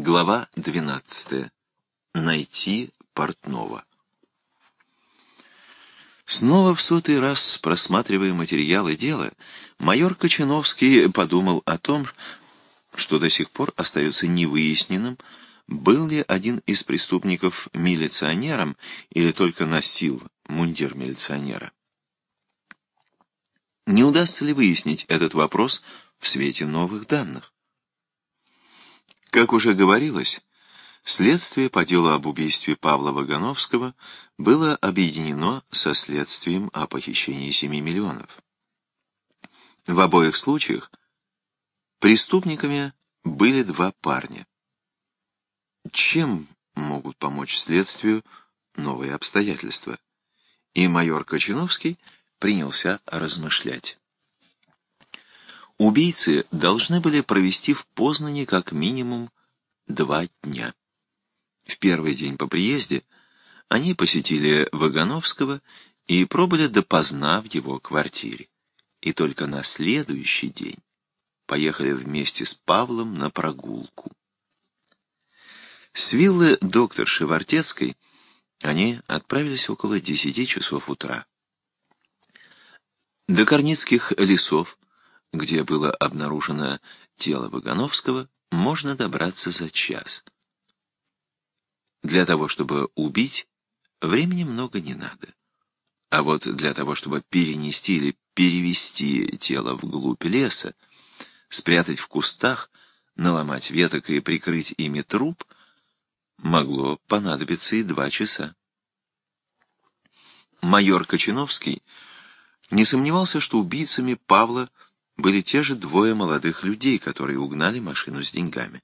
Глава 12. Найти портного. Снова в сотый раз, просматривая материалы дела, майор Кочановский подумал о том, что до сих пор остается невыясненным, был ли один из преступников милиционером или только носил мундир милиционера. Не удастся ли выяснить этот вопрос в свете новых данных? Как уже говорилось, следствие по делу об убийстве Павла Вагановского было объединено со следствием о похищении 7 миллионов. В обоих случаях преступниками были два парня. Чем могут помочь следствию новые обстоятельства? И майор Кочиновский принялся размышлять. Убийцы должны были провести в Познане как минимум два дня. В первый день по приезде они посетили Вагановского и пробыли допоздна в его квартире. И только на следующий день поехали вместе с Павлом на прогулку. С виллы докторши Вартецкой они отправились около десяти часов утра. До Корницких лесов где было обнаружено тело Вагановского, можно добраться за час. Для того, чтобы убить, времени много не надо. А вот для того, чтобы перенести или перевести тело вглубь леса, спрятать в кустах, наломать веток и прикрыть ими труп, могло понадобиться и два часа. Майор Кочиновский не сомневался, что убийцами Павла были те же двое молодых людей, которые угнали машину с деньгами.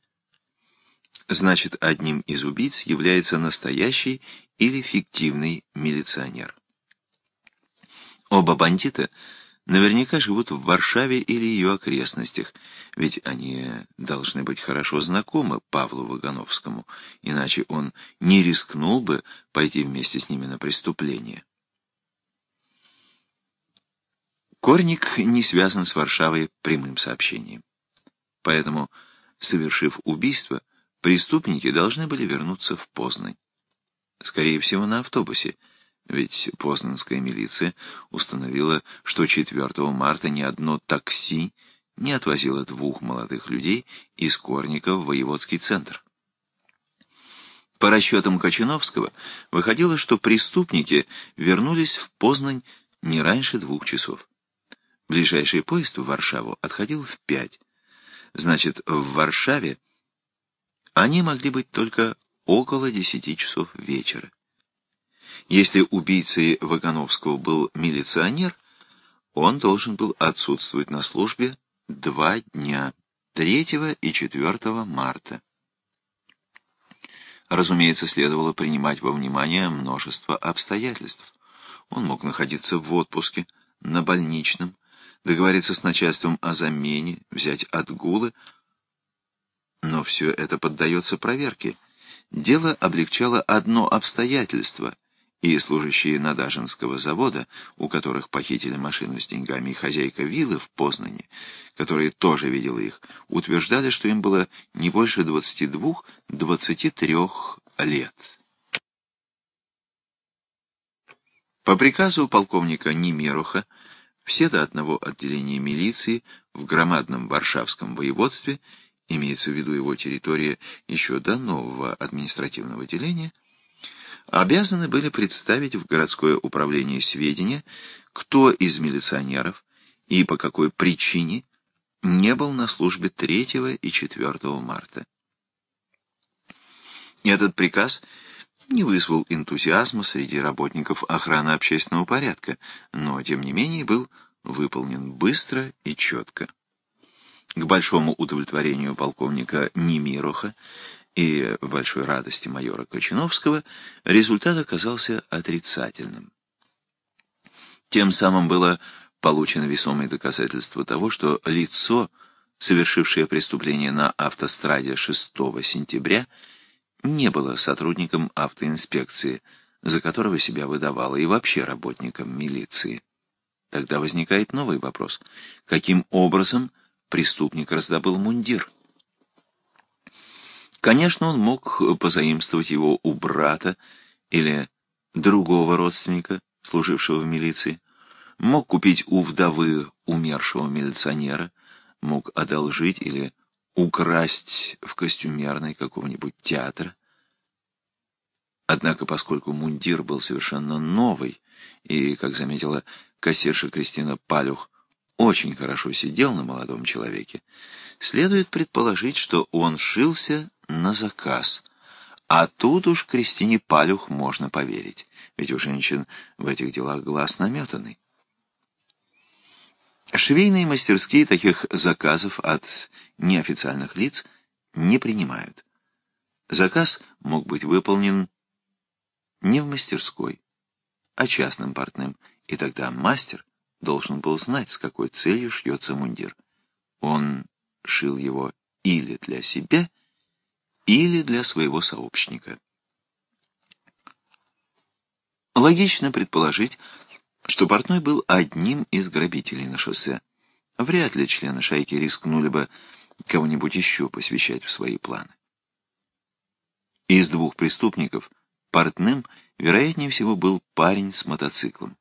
Значит, одним из убийц является настоящий или фиктивный милиционер. Оба бандита наверняка живут в Варшаве или ее окрестностях, ведь они должны быть хорошо знакомы Павлу Вагановскому, иначе он не рискнул бы пойти вместе с ними на преступление. Корник не связан с Варшавой прямым сообщением. Поэтому, совершив убийство, преступники должны были вернуться в Познань. Скорее всего, на автобусе, ведь познанская милиция установила, что 4 марта ни одно такси не отвозило двух молодых людей из Корника в воеводский центр. По расчетам Кочиновского, выходило, что преступники вернулись в Познань не раньше двух часов. Ближайший поезд в Варшаву отходил в пять. Значит, в Варшаве они могли быть только около десяти часов вечера. Если убийцей Вагановского был милиционер, он должен был отсутствовать на службе два дня, 3 и 4 марта. Разумеется, следовало принимать во внимание множество обстоятельств. Он мог находиться в отпуске, на больничном, договориться с начальством о замене, взять отгулы, но все это поддается проверке. Дело облегчало одно обстоятельство, и служащие Надажинского завода, у которых похитили машину с деньгами, и хозяйка виллы в Познане, которая тоже видела их, утверждали, что им было не больше 22-23 лет. По приказу полковника Немеруха все до одного отделения милиции в громадном Варшавском воеводстве, имеется в виду его территория еще до нового административного деления, обязаны были представить в городское управление сведения, кто из милиционеров и по какой причине не был на службе 3 и 4 марта. Этот приказ – не вызвал энтузиазма среди работников охраны общественного порядка, но, тем не менее, был выполнен быстро и четко. К большому удовлетворению полковника Немироха и большой радости майора Кочиновского результат оказался отрицательным. Тем самым было получено весомое доказательство того, что лицо, совершившее преступление на автостраде 6 сентября, не было сотрудником автоинспекции, за которого себя выдавало, и вообще работником милиции. Тогда возникает новый вопрос. Каким образом преступник раздобыл мундир? Конечно, он мог позаимствовать его у брата или другого родственника, служившего в милиции, мог купить у вдовы умершего милиционера, мог одолжить или украсть в костюмерной какого-нибудь театра. Однако, поскольку мундир был совершенно новый, и, как заметила кассирша Кристина Палюх, очень хорошо сидел на молодом человеке, следует предположить, что он шился на заказ. А тут уж Кристине Палюх можно поверить, ведь у женщин в этих делах глаз наметанный. Швейные мастерские таких заказов от неофициальных лиц не принимают. Заказ мог быть выполнен не в мастерской, а частным портным, и тогда мастер должен был знать, с какой целью шьется мундир. Он шил его или для себя, или для своего сообщника. Логично предположить, что портной был одним из грабителей на шоссе. Вряд ли члены шайки рискнули бы кого-нибудь еще посвящать в свои планы. Из двух преступников портным, вероятнее всего, был парень с мотоциклом.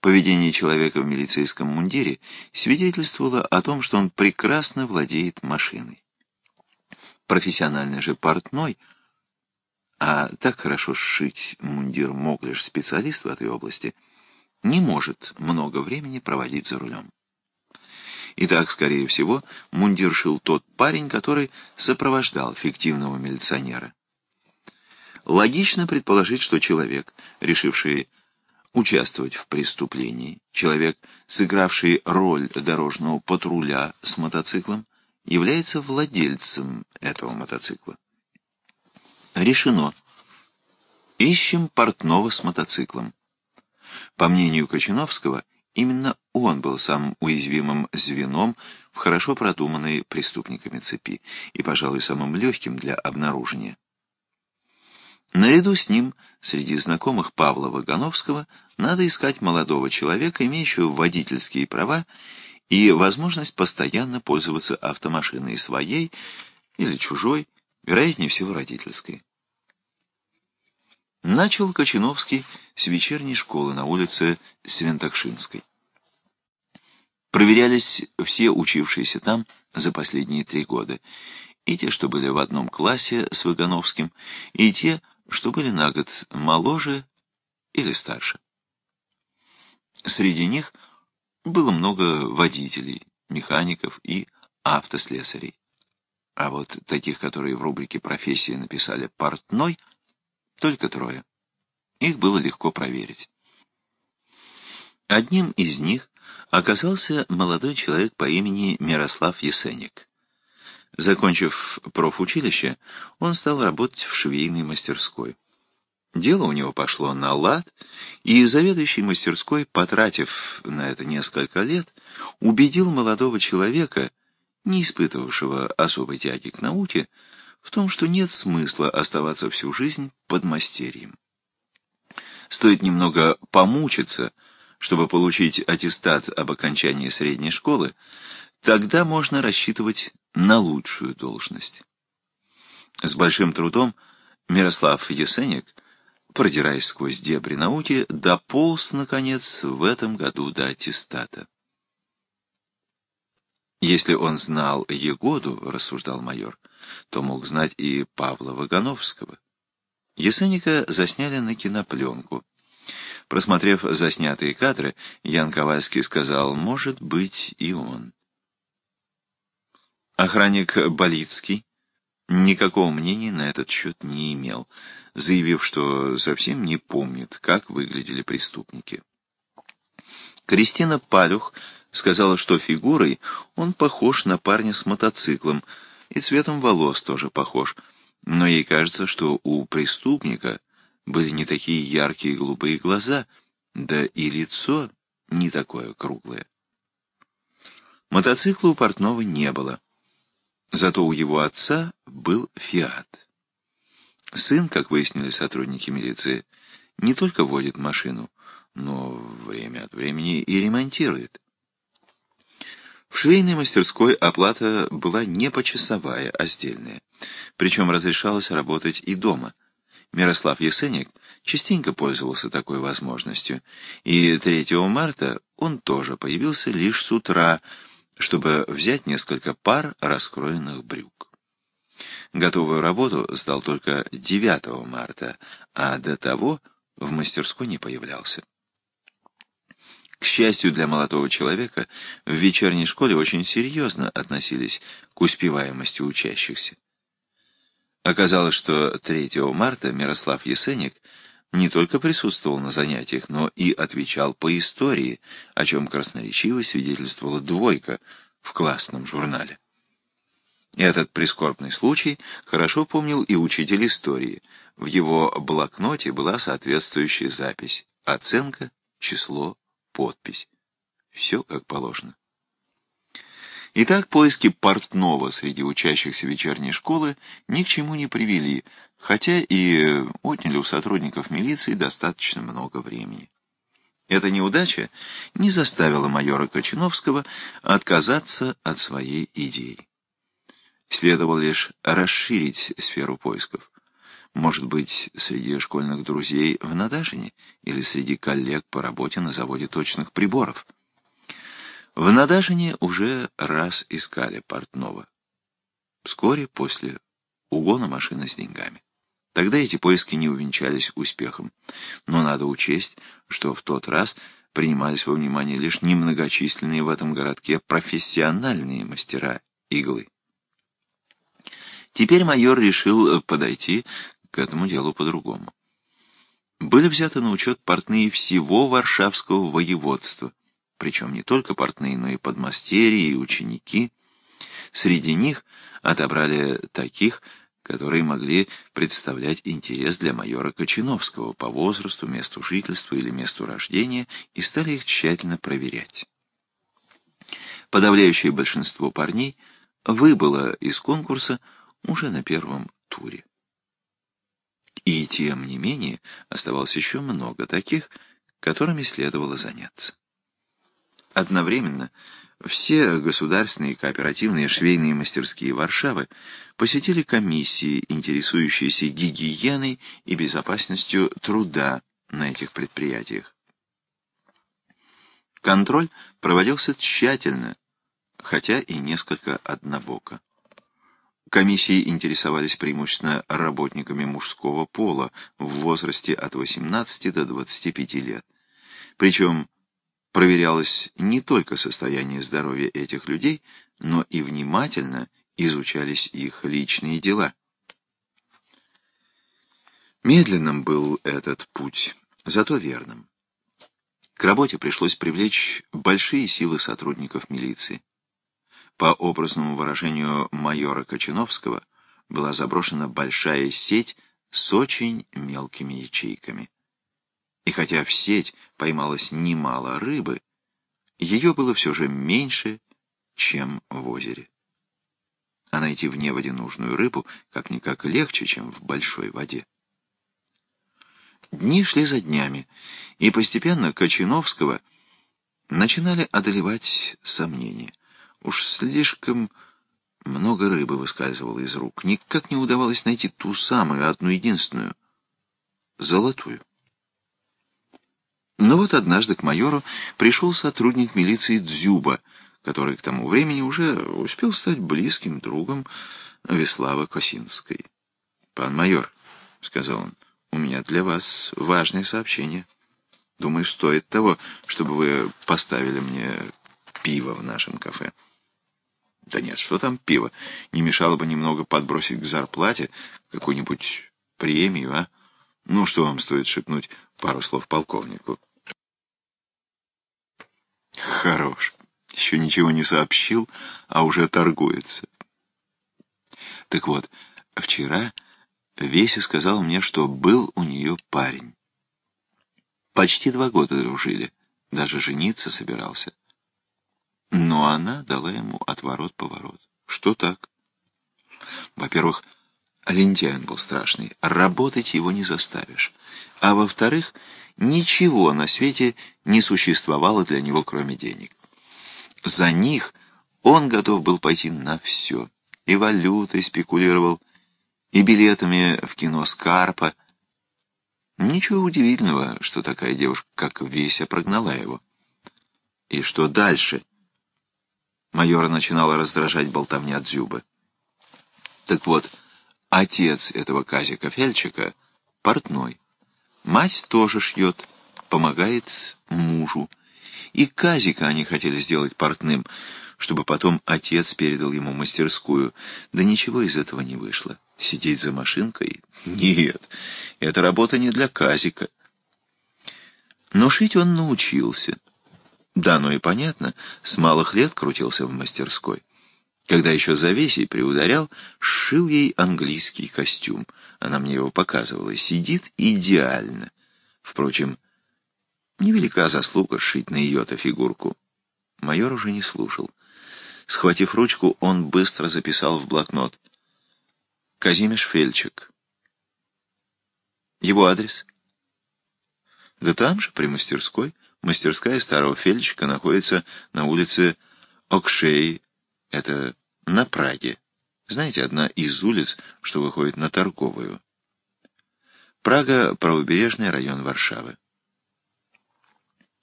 Поведение человека в милицейском мундире свидетельствовало о том, что он прекрасно владеет машиной. Профессиональный же портной, а так хорошо сшить мундир мог лишь специалист в этой области, не может много времени проводить за рулем. Итак, скорее всего, мундир шил тот парень, который сопровождал фиктивного милиционера. Логично предположить, что человек, решивший участвовать в преступлении, человек, сыгравший роль дорожного патруля с мотоциклом, является владельцем этого мотоцикла. Решено. Ищем портного с мотоциклом. По мнению Кочиновского, именно он был самым уязвимым звеном в хорошо продуманной преступниками цепи и, пожалуй, самым легким для обнаружения. Наряду с ним, среди знакомых Павла Вагановского, надо искать молодого человека, имеющего водительские права и возможность постоянно пользоваться автомашиной своей или чужой, вероятнее всего родительской. Начал Кочиновский с вечерней школы на улице Свентокшинской. Проверялись все учившиеся там за последние три года, и те, что были в одном классе с Вагановским, и те, что были на год моложе или старше. Среди них было много водителей, механиков и автослесарей. А вот таких, которые в рубрике «Профессия» написали «портной», только трое. Их было легко проверить. Одним из них оказался молодой человек по имени Мирослав Есеник. Закончив профучилище, он стал работать в швейной мастерской. Дело у него пошло на лад, и заведующий мастерской, потратив на это несколько лет, убедил молодого человека, не испытывавшего особой тяги к науке, в том, что нет смысла оставаться всю жизнь под мастерьем. Стоит немного помучиться, чтобы получить аттестат об окончании средней школы, тогда можно рассчитывать на лучшую должность. С большим трудом Мирослав Есеник, продираясь сквозь дебри науки, дополз, наконец, в этом году до аттестата. Если он знал Егоду, рассуждал майор, то мог знать и Павла Вагановского. Есеника засняли на кинопленку. Просмотрев заснятые кадры, Ян Ковальский сказал, может быть, и он. Охранник Болицкий никакого мнения на этот счет не имел, заявив, что совсем не помнит, как выглядели преступники. Кристина Палюх сказала, что фигурой он похож на парня с мотоциклом, и цветом волос тоже похож, но ей кажется, что у преступника были не такие яркие голубые глаза, да и лицо не такое круглое. Мотоцикла у портного не было. Зато у его отца был «Фиат». Сын, как выяснили сотрудники милиции, не только водит машину, но время от времени и ремонтирует. В швейной мастерской оплата была не почасовая, а сдельная. Причем разрешалось работать и дома. Мирослав Есеник частенько пользовался такой возможностью, и 3 марта он тоже появился лишь с утра, чтобы взять несколько пар раскроенных брюк. Готовую работу сдал только 9 марта, а до того в мастерской не появлялся. К счастью для молодого человека, в вечерней школе очень серьезно относились к успеваемости учащихся. Оказалось, что 3 марта Мирослав Есеник не только присутствовал на занятиях, но и отвечал по истории, о чем красноречиво свидетельствовала двойка в классном журнале. Этот прискорбный случай хорошо помнил и учитель истории. В его блокноте была соответствующая запись. Оценка, число, подпись. Все как положено. Итак, поиски портного среди учащихся вечерней школы ни к чему не привели, хотя и отняли у сотрудников милиции достаточно много времени. Эта неудача не заставила майора Кочиновского отказаться от своей идеи. Следовало лишь расширить сферу поисков. Может быть, среди школьных друзей в Надажине или среди коллег по работе на заводе точных приборов. В Надажине уже раз искали портного. Вскоре после угона машины с деньгами. Тогда эти поиски не увенчались успехом. Но надо учесть, что в тот раз принимались во внимание лишь немногочисленные в этом городке профессиональные мастера иглы. Теперь майор решил подойти к этому делу по-другому. Были взяты на учет портные всего Варшавского воеводства, причем не только портные, но и подмастерья и ученики. Среди них отобрали таких, которые могли представлять интерес для майора Кочиновского по возрасту, месту жительства или месту рождения, и стали их тщательно проверять. Подавляющее большинство парней выбыло из конкурса уже на первом туре. И тем не менее оставалось еще много таких, которыми следовало заняться. Одновременно все государственные кооперативные швейные мастерские Варшавы посетили комиссии, интересующиеся гигиеной и безопасностью труда на этих предприятиях. Контроль проводился тщательно, хотя и несколько однобоко. Комиссии интересовались преимущественно работниками мужского пола в возрасте от 18 до 25 лет. Причем проверялось не только состояние здоровья этих людей, но и внимательно изучались их личные дела. Медленным был этот путь, зато верным. К работе пришлось привлечь большие силы сотрудников милиции. По образному выражению майора Кочиновского, была заброшена большая сеть с очень мелкими ячейками. И хотя в сеть поймалось немало рыбы, ее было все же меньше, чем в озере. А найти в неводе нужную рыбу как-никак легче, чем в большой воде. Дни шли за днями, и постепенно Кочиновского начинали одолевать сомнения. Уж слишком много рыбы выскальзывало из рук. Никак не удавалось найти ту самую, одну единственную, золотую. Но вот однажды к майору пришел сотрудник милиции Дзюба, который к тому времени уже успел стать близким другом Веславы Косинской. «Пан майор», — сказал он, — «у меня для вас важное сообщение. Думаю, стоит того, чтобы вы поставили мне пиво в нашем кафе». Да нет, что там пиво? Не мешало бы немного подбросить к зарплате какую-нибудь премию, а? Ну, что вам стоит шепнуть пару слов полковнику? Хорош. Еще ничего не сообщил, а уже торгуется. Так вот, вчера Веся сказал мне, что был у нее парень. Почти два года дружили, даже жениться собирался. Но она дала ему отворот-поворот. Что так? Во-первых, лентяй был страшный, работать его не заставишь. А во-вторых, ничего на свете не существовало для него, кроме денег. За них он готов был пойти на все. И валютой спекулировал, и билетами в кино «Скарпа». Ничего удивительного, что такая девушка, как Веся, прогнала его. И что дальше? Майора начинала раздражать болтовня Дзюбы. Так вот, отец этого Казика Фельчика — портной. Мать тоже шьет, помогает мужу. И Казика они хотели сделать портным, чтобы потом отец передал ему мастерскую. Да ничего из этого не вышло. Сидеть за машинкой? Нет, эта работа не для Казика. Но шить он научился. Да, ну и понятно, с малых лет крутился в мастерской. Когда еще за Весей приударял, сшил ей английский костюм. Она мне его показывала. Сидит идеально. Впрочем, невелика заслуга сшить на ее-то фигурку. Майор уже не слушал. Схватив ручку, он быстро записал в блокнот. Казимиш Фельчик. Его адрес? Да там же, при мастерской. Мастерская старого Фельчика находится на улице Окшей. Это на Праге. Знаете, одна из улиц, что выходит на Торговую. Прага — правобережный район Варшавы.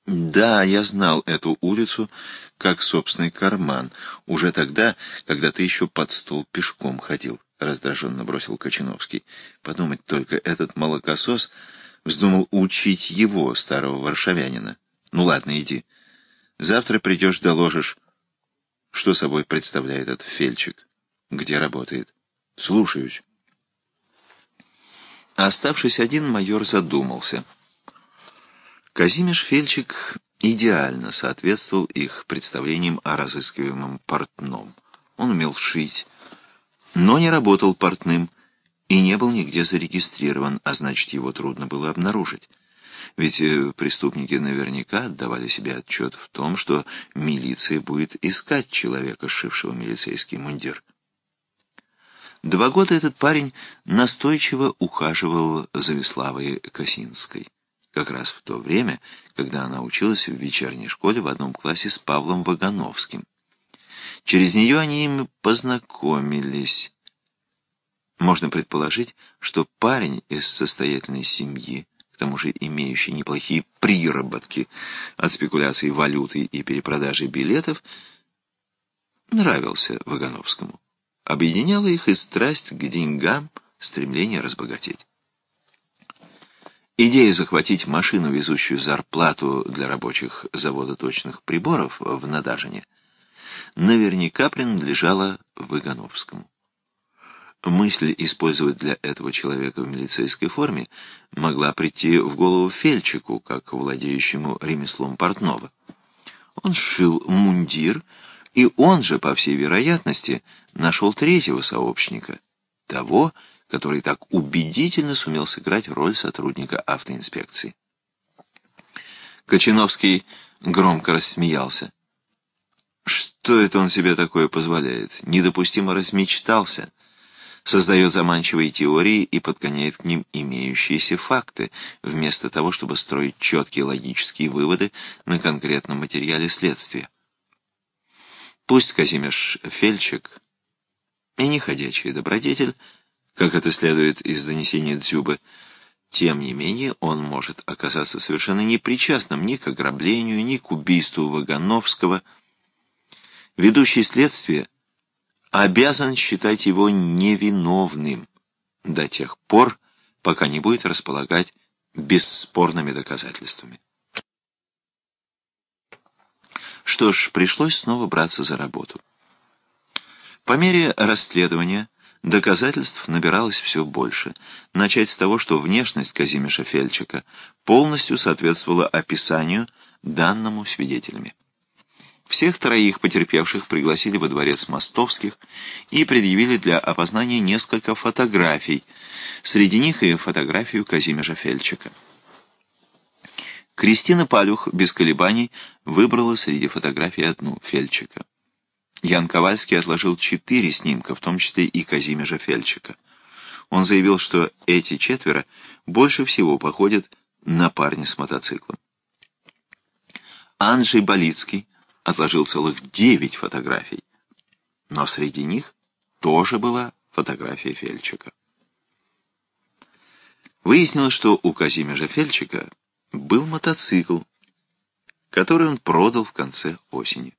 Да, я знал эту улицу как собственный карман, уже тогда, когда ты еще под стол пешком ходил, раздраженно бросил Кочиновский. Подумать только, этот молокосос вздумал учить его, старого варшавянина. Ну ладно, иди. Завтра придешь, доложишь, что собой представляет этот фельдшик, где работает. Слушаюсь. Оставшись один, майор задумался — Казимиш Фельчик идеально соответствовал их представлениям о разыскиваемом портном. Он умел шить, но не работал портным и не был нигде зарегистрирован, а значит, его трудно было обнаружить. Ведь э, преступники наверняка отдавали себе отчет в том, что милиция будет искать человека, сшившего милицейский мундир. Два года этот парень настойчиво ухаживал за Веславой Косинской как раз в то время, когда она училась в вечерней школе в одном классе с Павлом Вагановским. Через нее они им познакомились. Можно предположить, что парень из состоятельной семьи, к тому же имеющий неплохие приработки от спекуляций валютой и перепродажи билетов, нравился Вагановскому. Объединяла их и страсть к деньгам, стремление разбогатеть. Идея захватить машину, везущую зарплату для рабочих завода точных приборов в Надажине, наверняка принадлежала Выгановскому. Мысль использовать для этого человека в милицейской форме могла прийти в голову Фельчику, как владеющему ремеслом портного. Он сшил мундир, и он же, по всей вероятности, нашел третьего сообщника, того, который так убедительно сумел сыграть роль сотрудника автоинспекции. Кочиновский громко рассмеялся. Что это он себе такое позволяет? Недопустимо размечтался. Создает заманчивые теории и подгоняет к ним имеющиеся факты, вместо того, чтобы строить четкие логические выводы на конкретном материале следствия. Пусть Казимеш Фельчик и неходячий добродетель как это следует из донесения Дзюбы. Тем не менее, он может оказаться совершенно непричастным ни к ограблению, ни к убийству Вагановского. Ведущий следствие обязан считать его невиновным до тех пор, пока не будет располагать бесспорными доказательствами. Что ж, пришлось снова браться за работу. По мере расследования Доказательств набиралось все больше. Начать с того, что внешность Казимиша Фельчика полностью соответствовала описанию, данному свидетелями. Всех троих потерпевших пригласили во дворец Мостовских и предъявили для опознания несколько фотографий, среди них и фотографию Казимежа Фельчика. Кристина Палюх без колебаний выбрала среди фотографий одну Фельчика. Ян Ковальский отложил четыре снимка, в том числе и Казимежа Фельчика. Он заявил, что эти четверо больше всего походят на парня с мотоциклом. Анджей Болицкий отложил целых девять фотографий, но среди них тоже была фотография Фельчика. Выяснилось, что у Казимежа Фельчика был мотоцикл, который он продал в конце осени.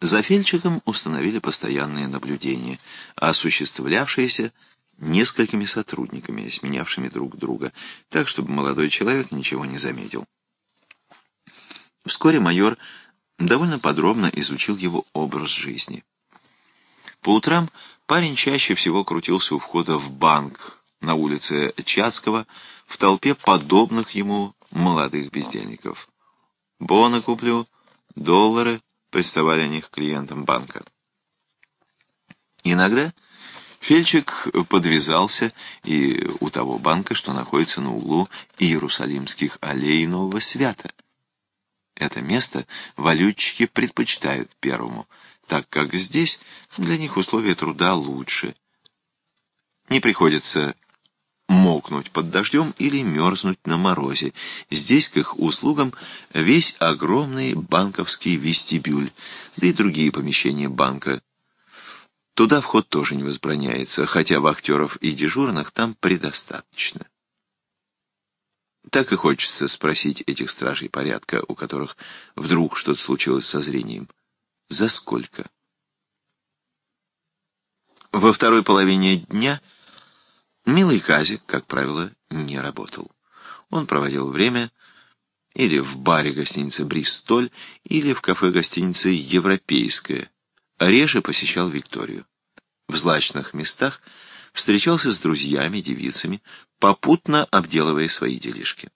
За Фельчиком установили постоянные наблюдения, осуществлявшиеся несколькими сотрудниками, сменявшими друг друга, так, чтобы молодой человек ничего не заметил. Вскоре майор довольно подробно изучил его образ жизни. По утрам парень чаще всего крутился у входа в банк на улице Чацкого в толпе подобных ему молодых бездельников. «Боны куплю, доллары», — приставали они к клиентам банка. Иногда Фельчик подвязался и у того банка, что находится на углу Иерусалимских аллей Нового Свята. Это место валютчики предпочитают первому, так как здесь для них условия труда лучше. Не приходится мокнуть под дождем или мерзнуть на морозе. Здесь к их услугам весь огромный банковский вестибюль, да и другие помещения банка. Туда вход тоже не возбраняется, хотя вахтеров и дежурных там предостаточно. Так и хочется спросить этих стражей порядка, у которых вдруг что-то случилось со зрением. За сколько? Во второй половине дня Милый Казик, как правило, не работал. Он проводил время или в баре гостиницы «Бристоль», или в кафе гостиницы «Европейская», реже посещал Викторию. В злачных местах встречался с друзьями, девицами, попутно обделывая свои делишки.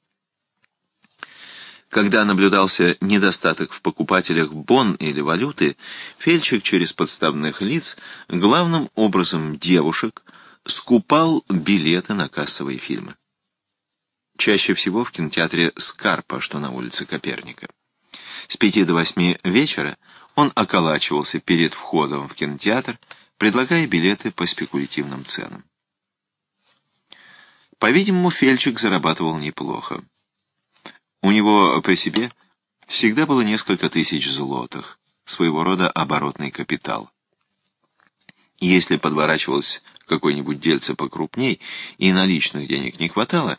Когда наблюдался недостаток в покупателях бон или валюты, фельдшик через подставных лиц, главным образом девушек, скупал билеты на кассовые фильмы. Чаще всего в кинотеатре «Скарпа», что на улице Коперника. С пяти до восьми вечера он околачивался перед входом в кинотеатр, предлагая билеты по спекулятивным ценам. По-видимому, Фельчик зарабатывал неплохо. У него при себе всегда было несколько тысяч злотых, своего рода оборотный капитал. Если подворачивалось какое-нибудь дельце покрупней и наличных денег не хватало,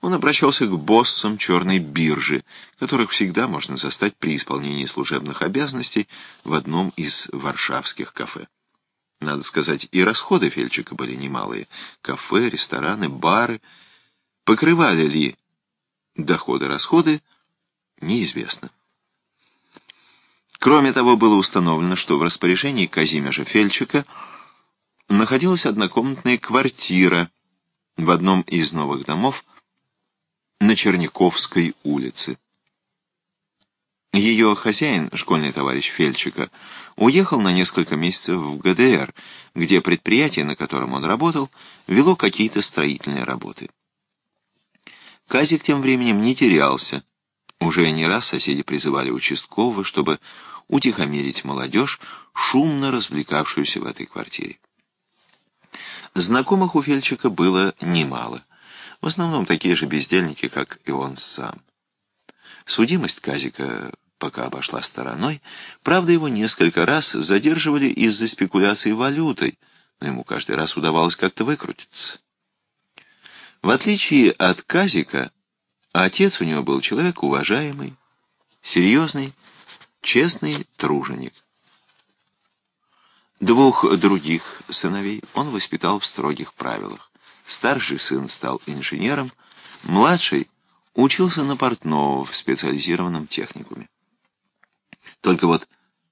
он обращался к боссам черной биржи, которых всегда можно застать при исполнении служебных обязанностей в одном из варшавских кафе. Надо сказать, и расходы Фельчика были немалые. Кафе, рестораны, бары. Покрывали ли доходы-расходы, неизвестно. Кроме того, было установлено, что в распоряжении Казимежа Фельчика находилась однокомнатная квартира в одном из новых домов на Черняковской улице. Ее хозяин, школьный товарищ Фельчика, уехал на несколько месяцев в ГДР, где предприятие, на котором он работал, вело какие-то строительные работы. Казик тем временем не терялся. Уже не раз соседи призывали участкового, чтобы утихомирить молодежь, шумно развлекавшуюся в этой квартире. Знакомых у Фельчика было немало. В основном такие же бездельники, как и он сам. Судимость Казика пока обошла стороной, правда, его несколько раз задерживали из-за спекуляций валютой, но ему каждый раз удавалось как-то выкрутиться. В отличие от Казика, отец у него был человек уважаемый, серьезный, честный труженик. Двух других сыновей он воспитал в строгих правилах. Старший сын стал инженером, младший учился на портного в специализированном техникуме. Только вот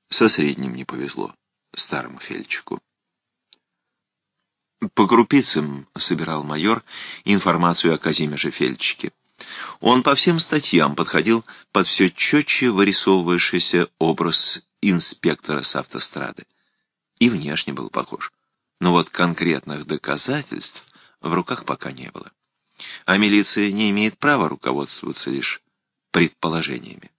со средним не повезло, старому фельдчику. По крупицам собирал майор информацию о Казимеже Фельдчике. Он по всем статьям подходил под все четче вырисовывающийся образ инспектора с автострады и внешне был похож. Но вот конкретных доказательств в руках пока не было. А милиция не имеет права руководствоваться лишь предположениями.